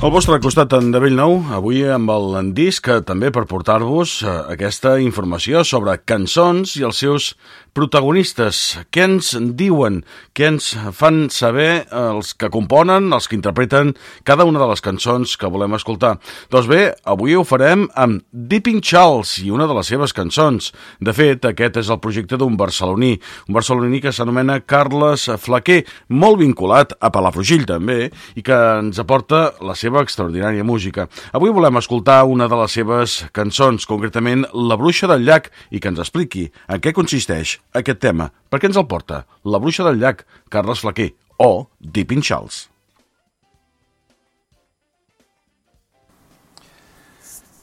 Al vostre costat en de nou, avui amb el disc també per portar-vos eh, aquesta informació sobre cançons i els seus protagonistes. Què ens diuen? Què ens fan saber els que componen, els que interpreten cada una de les cançons que volem escoltar? Doncs bé, avui ho farem amb Deeping Charles i una de les seves cançons. De fet, aquest és el projecte d'un barceloní, un barceloní que s'anomena Carles Flaquer, molt vinculat a Palafrugell també, i que ens aporta la seva extraordinària música. Avui volem escoltar una de les seves cançons, concretament La Bruixa del Llac, i que ens expliqui en què consisteix aquest tema. Per què ens el porta? La Bruixa del Llac, Carles Flaquer, o Deep in Charles.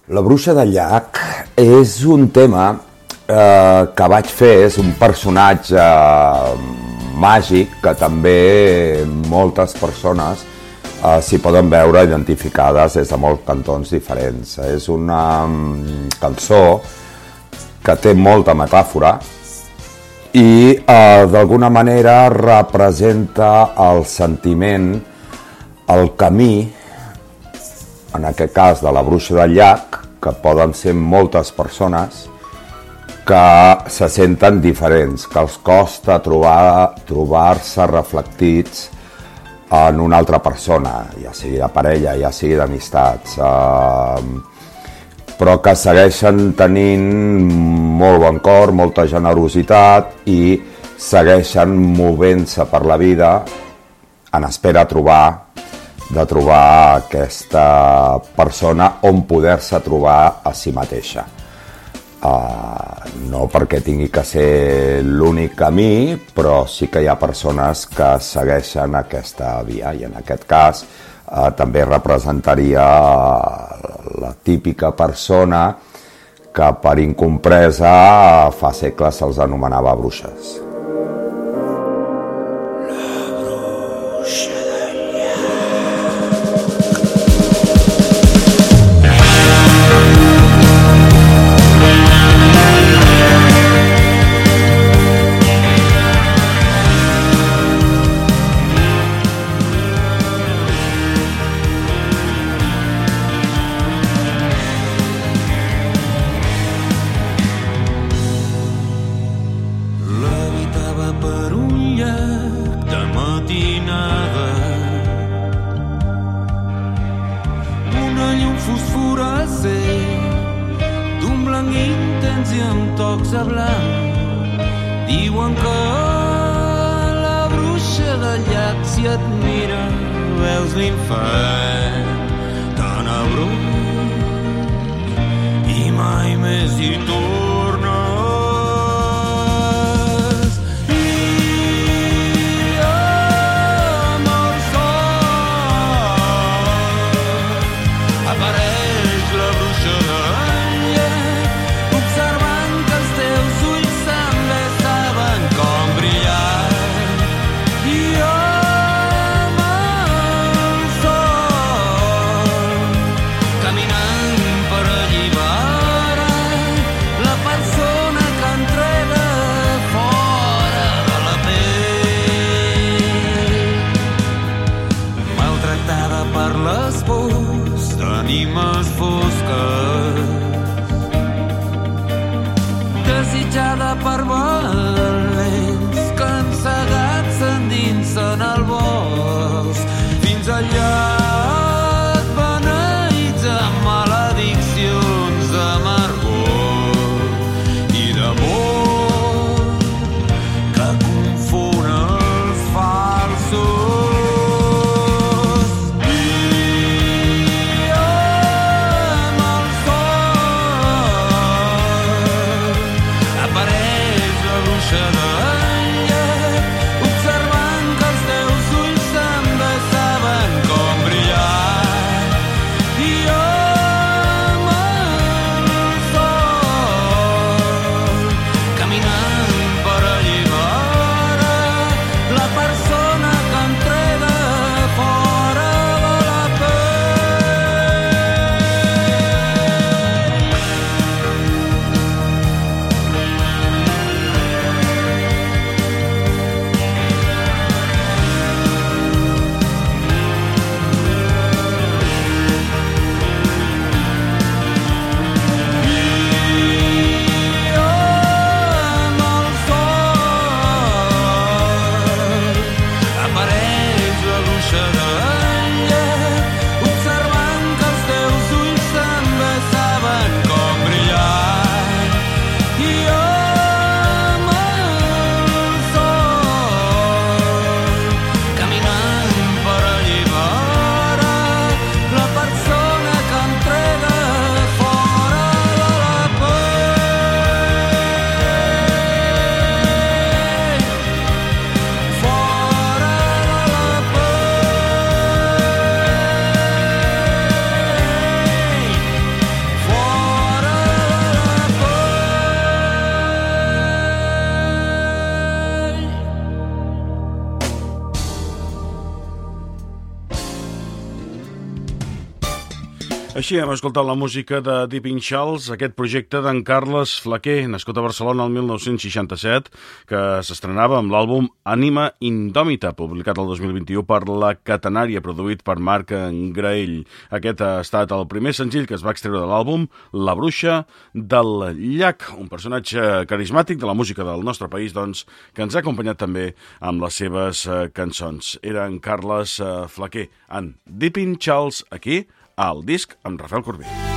La Bruixa del Llac és un tema eh, que vaig fer, és un personatge eh, màgic que també moltes persones eh, s'hi poden veure identificades des de molts cantons diferents. És una um, cançó que té molta metàfora i eh, d'alguna manera representa el sentiment, el camí, en aquest cas de la bruixa del llac, que poden ser moltes persones, que se senten diferents, que els costa trobar-se trobar reflectits en una altra persona, ja sigui de parella, ja sigui d'amistats, eh, però que segueixen tenint molt bon cor, molta generositat i segueixen movent-se per la vida en espera de trobar de trobar aquesta persona on poder-se trobar a si mateixa. Uh, no perquè tingui que ser l'únic camí, però sí que hi ha persones que segueixen aquesta via i en aquest cas uh, també representaria la típica persona que per incompresa fa segles se'ls anomenava bruixes. fosforescent d'un blanc intens i amb tocs de blanc. Diuen que la bruixa del llac si et mira veus l'infant tan abrut i mai més i tot cabaret Ànimes fosques 这个恩怨 should have Així hem escoltat la música de Deep in Charles, aquest projecte d'en Carles Flaquer, nascut a Barcelona el 1967, que s'estrenava amb l'àlbum Ànima Indòmita, publicat el 2021 per La Catenària, produït per Marc Graell. Aquest ha estat el primer senzill que es va extreure de l'àlbum, La Bruixa del Llac, un personatge carismàtic de la música del nostre país, doncs, que ens ha acompanyat també amb les seves eh, cançons. Era en Carles eh, Flaquer, en Deep in Charles, aquí, al disc amb Rafael Corbí.